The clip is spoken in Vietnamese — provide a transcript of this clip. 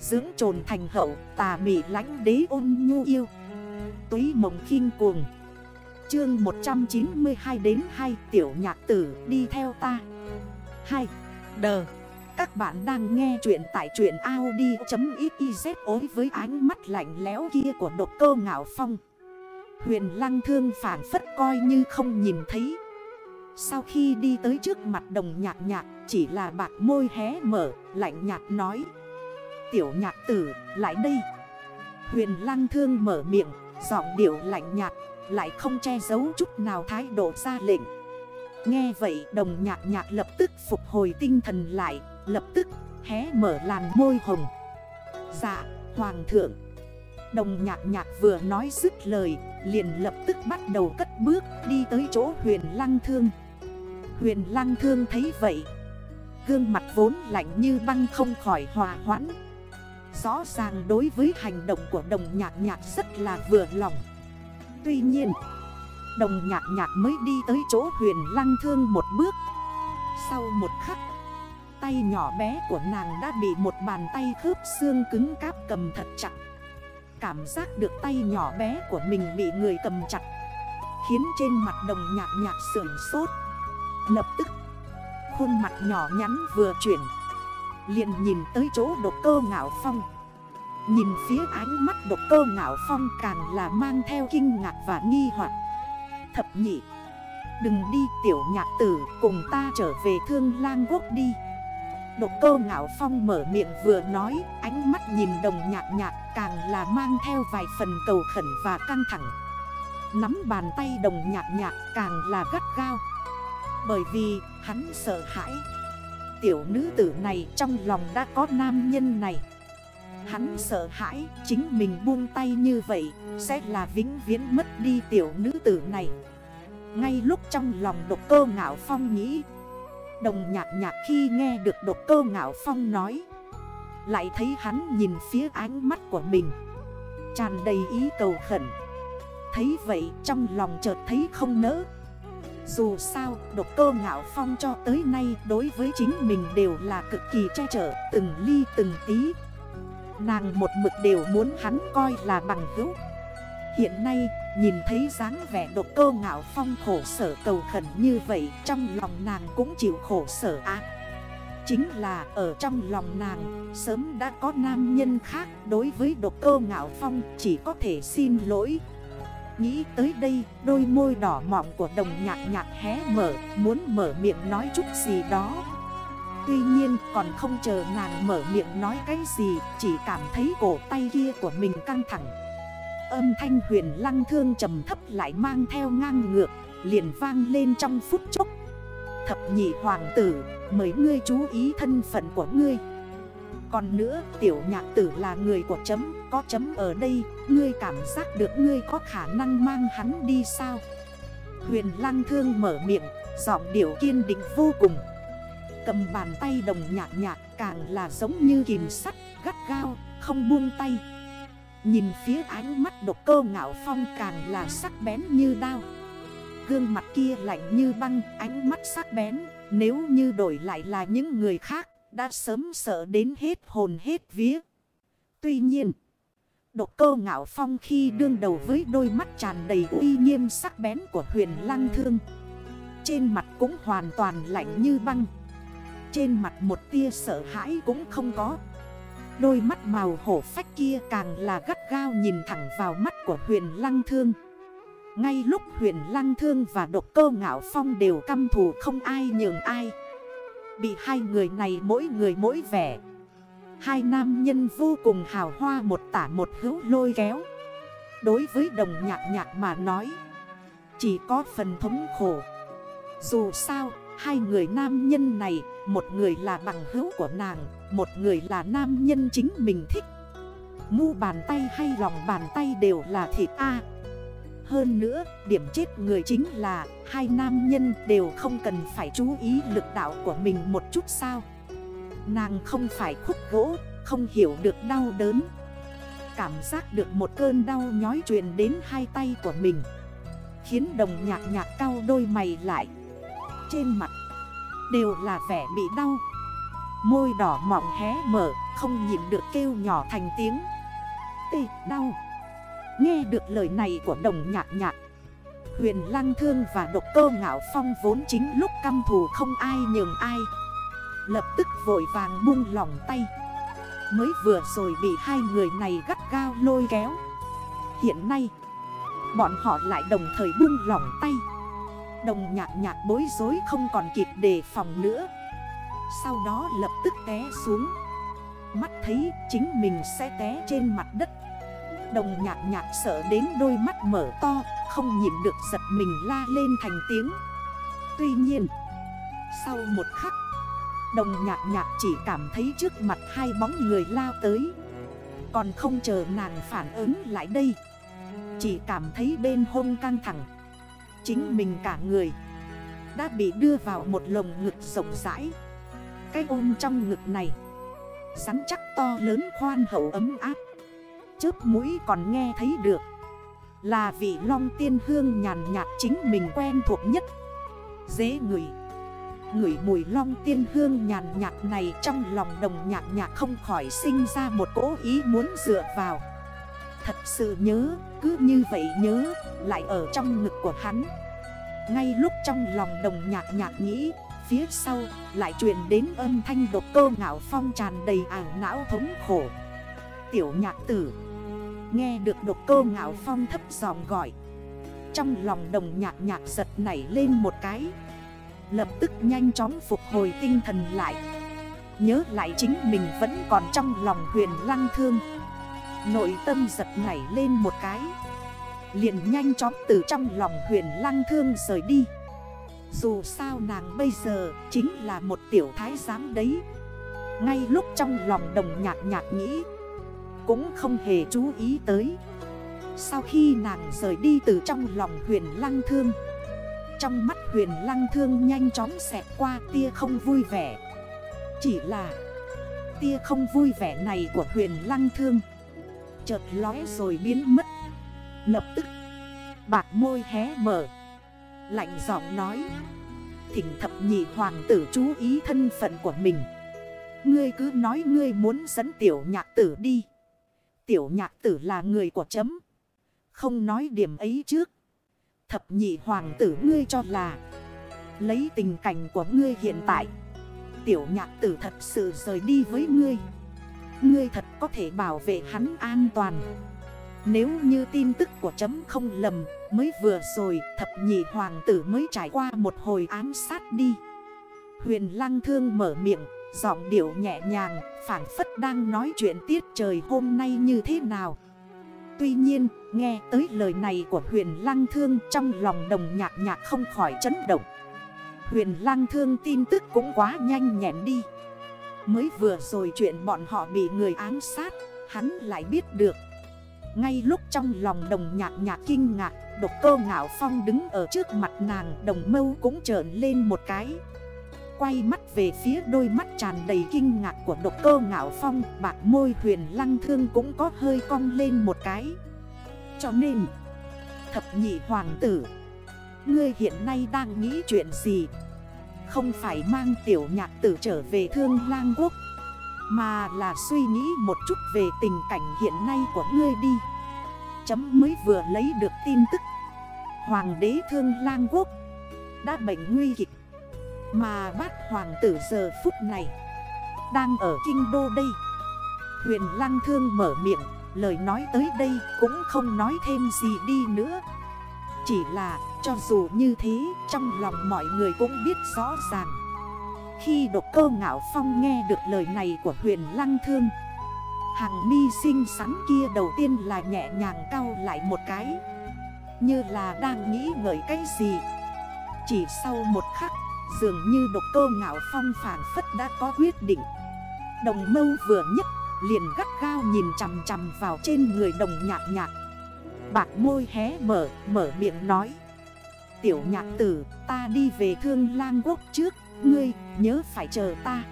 Dưỡng trồn thành hậu, tà mị lánh đế ôn nhu yêu. Túy mộng khinh cuồng. Chương 192 đến 2 tiểu nhạc tử, đi theo ta. 2. Đờ. Các bạn đang nghe chuyện tại chuyện Audi.xyz ối với ánh mắt lạnh lẽo kia của độc cơ ngạo phong. Huyền lăng thương phản phất coi như không nhìn thấy. Sau khi đi tới trước mặt đồng nhạc nhạc, Chỉ là bạc môi hé mở, Lạnh nhạt nói. Tiểu nhạc tử, lại đây. Huyền lăng thương mở miệng, Giọng điệu lạnh nhạt, Lại không che giấu chút nào thái độ ra lệnh. Nghe vậy, đồng nhạc nhạc lập tức phục hồi tinh thần lại, Lập tức hé mở làn môi hồng. Dạ hoàng thượng. Đồng nhạc nhạc vừa nói dứt lời, Liền lập tức bắt đầu cất bước đi tới chỗ huyền lăng thương. Huyền lăng thương thấy vậy, Gương mặt vốn lạnh như băng không khỏi hòa hoãn. Rõ ràng đối với hành động của đồng nhạc nhạc rất là vừa lòng. Tuy nhiên, Đồng nhạc nhạc mới đi tới chỗ huyền lăng thương một bước. Sau một khắc, Tay nhỏ bé của nàng đã bị một bàn tay khớp xương cứng cáp cầm thật chặt. Cảm giác được tay nhỏ bé của mình bị người cầm chặt, Khiến trên mặt đồng nhạc nhạc sườn sốt. Lập tức, Khuôn mặt nhỏ nhắn vừa chuyển, liền nhìn tới chỗ độc cơ ngạo phong. Nhìn phía ánh mắt độc cơ ngạo phong càng là mang theo kinh ngạc và nghi hoặc. Thập nhị, Đừng đi tiểu nhạc tử, cùng ta trở về thương lang quốc đi. Độc cơ ngạo phong mở miệng vừa nói, Ánh mắt nhìn đồng nhạc nhạc càng là mang theo vài phần cầu khẩn và căng thẳng. Nắm bàn tay đồng nhạc nhạc càng là gắt gao. Bởi vì, hắn sợ hãi. Tiểu nữ tử này trong lòng đã có nam nhân này. Hắn sợ hãi, chính mình buông tay như vậy, Sẽ là vĩnh viễn mất đi tiểu nữ tử này. Ngay lúc trong lòng độc cơ ngạo phong nghĩ, Đồng nhạc nhạc khi nghe được độc cơ ngạo phong nói, Lại thấy hắn nhìn phía ánh mắt của mình, Tràn đầy ý cầu khẩn. Thấy vậy trong lòng chợt thấy không nỡ. Dù sao, độc cơ ngạo phong cho tới nay đối với chính mình đều là cực kỳ che chở, Từng ly từng tí. Nàng một mực đều muốn hắn coi là bằng hữu. Hiện nay, nhìn thấy dáng vẻ độc cơ ngạo phong khổ sở cầu khẩn như vậy, Trong lòng nàng cũng chịu khổ sở ác Chính là ở trong lòng nàng, Sớm đã có nam nhân khác Đối với độc cơ ngạo phong chỉ có thể xin lỗi. Nghĩ tới đây, đôi môi đỏ mọng của đồng nhạc nhạc hé mở, Muốn mở miệng nói chút gì đó. Tuy nhiên còn không chờ nàng mở miệng nói cái gì, Chỉ cảm thấy cổ tay kia của mình căng thẳng. Âm thanh huyền lăng thương trầm thấp lại mang theo ngang ngược, Liền vang lên trong phút chốc. Thập nhị hoàng tử Mời ngươi chú ý thân phận của ngươi. Còn nữa, tiểu nhạc tử là người của chấm, Có chấm ở đây, Ngươi cảm giác được ngươi có khả năng mang hắn đi sao? Huyền lăng thương mở miệng, Giọng điệu kiên định vô cùng. Cầm bàn tay đồng nhạc nhạc càng là giống như kìm sắt, gắt gao, không buông tay. Nhìn phía ánh mắt độc cơ ngạo phong càng là sắc bén như đao. Gương mặt kia lạnh như băng, ánh mắt sắc bén, Nếu như đổi lại là những người khác, Đã sớm sợ đến hết hồn hết vía. Tuy nhiên, Độc cơ ngạo phong khi đương đầu với đôi mắt tràn đầy uy nghiêm sắc bén của huyền lăng thương, Trên mặt cũng hoàn toàn lạnh như băng trên mặt một tia sợ hãi cũng không có. Đôi mắt màu hổ phách kia càng là gắt gao nhìn thẳng vào mắt của huyền lăng thương. Ngay lúc huyền lăng thương và độc cơ ngạo phong đều căm thù không ai nhường ai. Bị hai người này mỗi người mỗi vẻ. Hai nam nhân vô cùng hào hoa một tả một hữu lôi kéo. Đối với đồng nhạc nhạc mà nói, Chỉ có phần thống khổ. Dù sao Hai người nam nhân này, Một người là bằng hữu của nàng, Một người là nam nhân chính mình thích. Mu bàn tay hay lòng bàn tay đều là thịt A. Hơn nữa, điểm chết người chính là Hai nam nhân đều không cần phải chú ý lực đạo của mình một chút sao. Nàng không phải khúc gỗ, Không hiểu được đau đớn. Cảm giác được một cơn đau nhói truyền đến hai tay của mình, Khiến đồng nhạc nhạc cao đôi mày lại trên mặt. Đều là vẻ bị đau. Môi đỏ mỏng hé mở, Không nhịn được kêu nhỏ thành tiếng. Tê, đau. Nghe được lời này của đồng nhạc nhạc. Huyền lăng thương và độc cơ ngạo phong vốn chính lúc căm thù không ai nhường ai. Lập tức vội vàng buông lỏng tay. Mới vừa rồi bị hai người này gắt gao lôi kéo. Hiện nay, Bọn họ lại đồng thời buông lỏng tay. Đồng nhạc nhạc bối rối không còn kịp đề phòng nữa. Sau đó lập tức té xuống. Mắt thấy chính mình sẽ té trên mặt đất. Đồng nhạc nhạc sợ đến đôi mắt mở to, Không nhìn được giật mình la lên thành tiếng. Tuy nhiên, Sau một khắc, Đồng nhạc nhạc chỉ cảm thấy trước mặt hai bóng người lao tới. Còn không chờ nàng phản ứng lại đây, Chỉ cảm thấy bên hông căng thẳng. Chính mình cả người. Đã bị đưa vào một lồng ngực rộng rãi. Cái ôm trong ngực này, Rắn chắc to lớn khoan hậu ấm áp. Chớp mũi còn nghe thấy được, Là vị long tiên hương nhàn nhạt chính mình quen thuộc nhất. Dễ ngửi Ngửi mùi long tiên hương nhàn nhạt này trong lòng đồng nhạc nhạc không khỏi sinh ra một cỗ ý muốn dựa vào. Thật sự nhớ, cứ như vậy nhớ, lại ở trong ngực của hắn. Ngay lúc trong lòng đồng nhạc nhạc nghĩ Phía sau lại truyền đến âm thanh độc cơ ngạo phong tràn đầy ảo não thống khổ. Tiểu nhạc tử Nghe được độc cơ ngạo phong thấp giọng gọi. Trong lòng đồng nhạc nhạc giật nảy lên một cái. Lập tức nhanh chóng phục hồi tinh thần lại. Nhớ lại chính mình vẫn còn trong lòng huyền lăng thương. Nội tâm giật nảy lên một cái. Liền nhanh chóng từ trong lòng huyền lăng thương rời đi. Dù sao nàng bây giờ chính là một tiểu thái giám đấy. Ngay lúc trong lòng đồng nhạc nhạc nghĩ, Cũng không hề chú ý tới. Sau khi nàng rời đi từ trong lòng huyền lăng thương, Trong mắt huyền lăng thương nhanh chóng xẹt qua tia không vui vẻ. Chỉ là tia không vui vẻ này của huyền lăng thương Chợt lóe rồi biến mất. Lập tức, Bạc môi hé mở, Lạnh giọng nói, Thỉnh thập nhị hoàng tử chú ý thân phận của mình. Ngươi cứ nói ngươi muốn dẫn tiểu nhạc tử đi. Tiểu nhạc tử là người của chấm. Không nói điểm ấy trước. Thập nhị hoàng tử ngươi cho là, Lấy tình cảnh của ngươi hiện tại, Tiểu nhạc tử thật sự rời đi với ngươi. Ngươi thật có thể bảo vệ hắn an toàn. Nếu như tin tức của chấm không lầm, Mới vừa rồi thập nhị hoàng tử mới trải qua một hồi ám sát đi. Huyền lăng thương mở miệng, Giọng điệu nhẹ nhàng phản phất đang nói chuyện tiết trời hôm nay như thế nào. Tuy nhiên, nghe tới lời này của huyền lăng thương Trong lòng đồng nhạc nhạc không khỏi chấn động. Huyền lăng thương tin tức cũng quá nhanh nhẹn đi. Mới vừa rồi chuyện bọn họ bị người ám sát, Hắn lại biết được. Ngay lúc trong lòng đồng nhạc nhạc kinh ngạc, Độc cơ ngạo phong đứng ở trước mặt nàng, Đồng mâu cũng trởn lên một cái. Quay mắt về phía đôi mắt tràn đầy kinh ngạc của độc cơ ngạo phong, Bạc môi huyền lăng thương cũng có hơi cong lên một cái. Cho nên, Thập nhị hoàng tử, Ngươi hiện nay đang nghĩ chuyện gì? Không phải mang tiểu nhạc tử trở về thương lang quốc, Mà là suy nghĩ một chút về tình cảnh hiện nay của ngươi đi. Chấm mới vừa lấy được tin tức. Hoàng đế thương lang quốc Đã bệnh nguy kịch, Mà bát hoàng tử giờ phút này Đang ở kinh đô đây. Huyền lang thương mở miệng, Lời nói tới đây cũng không nói thêm gì đi nữa. Chỉ là cho dù như thế Trong lòng mọi người cũng biết rõ ràng. Khi độc cơ ngạo phong nghe được lời này của huyền lăng thương Hàng mi xinh xắn kia đầu tiên là nhẹ nhàng cao lại một cái. Như là đang nghĩ ngợi cái gì. Chỉ sau một khắc Dường như độc cơ ngạo phong phản phất đã có quyết định. Đồng mâu vừa nhất liền gắt gao nhìn chằm chằm vào trên người đồng nhạc nhạc. Bạc môi hé mở, mở miệng nói. Tiểu nhạc tử, ta đi về thương lang quốc trước. Ngươi nhớ phải chờ ta.